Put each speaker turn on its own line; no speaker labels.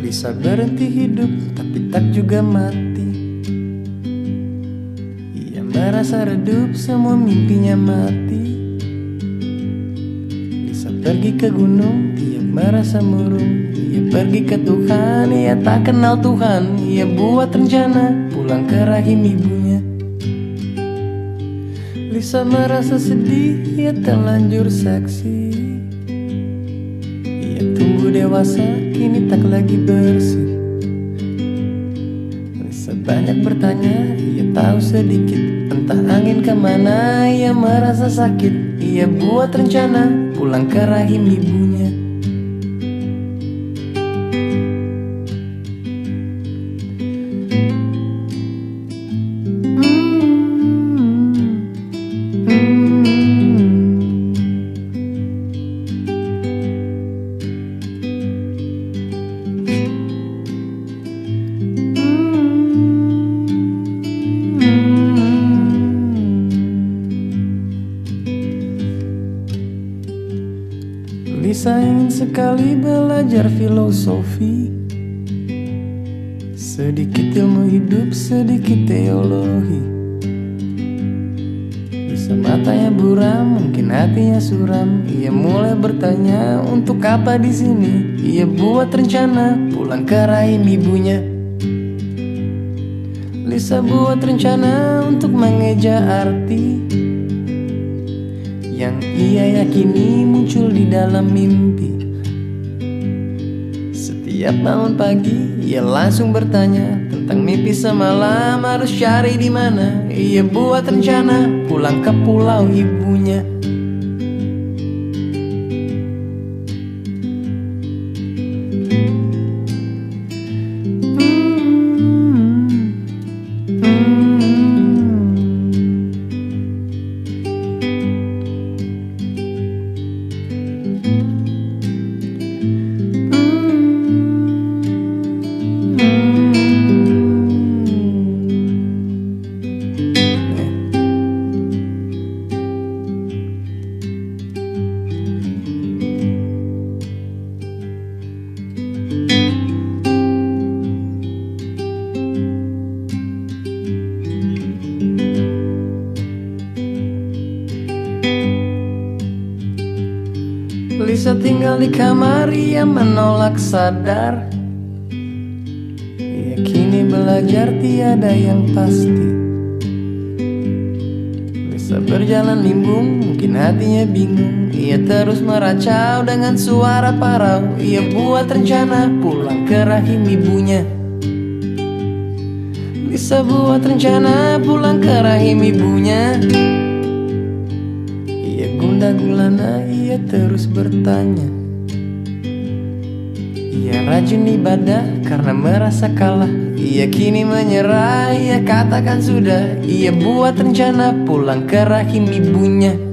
Lisa berhenti hidup tapi tak juga mati. Ia merasa redup semua mimpinya mati. Lisa pergi ke gunung Ia merasa murung. Ia pergi ke Tuhan Ia tak kenal Tuhan. Ia buat rencana pulang ke rahim ibunya. Lisa merasa sedih Ia terlanjur seksi Dewasa Kini tak lagi bersih. Lisa banyak bertanya Ia tahu sedikit. Entah angin ke mana Ia merasa sakit. Ia buat rencana Pulang ke rahim ibunya Ingin sekali belajar filosofi. Sedikit ilmu hidup, sedikit teologi. Bisa matanya buram, mungkin hatinya suram. Ia mulai bertanya untuk apa di sini? Ia buat rencana pulang ke rahim ibunya. Lisa buat rencana untuk mengeja arti yang ia yakini muncul di dalam mimpi. Setiap bangun pagi, ia langsung bertanya tentang mimpi semalam harus cari di mana. Ia buat rencana pulang ke pulau ibunya. Lisa tinggal di kamar, ia menolak sadar. Ia kini belajar tiada yang pasti. Lisa berjalan limbung, mungkin hatinya bingung. Ia terus meracau dengan suara parau. Ia buat rencana pulang ke rahim ibunya. Lisa buat rencana pulang ke rahim ibunya ia gundah gulana, ia terus bertanya. Ia rajin ibadah karena merasa kalah. Ia kini menyerah, ia katakan sudah. Ia buat rencana pulang ke rahim ibunya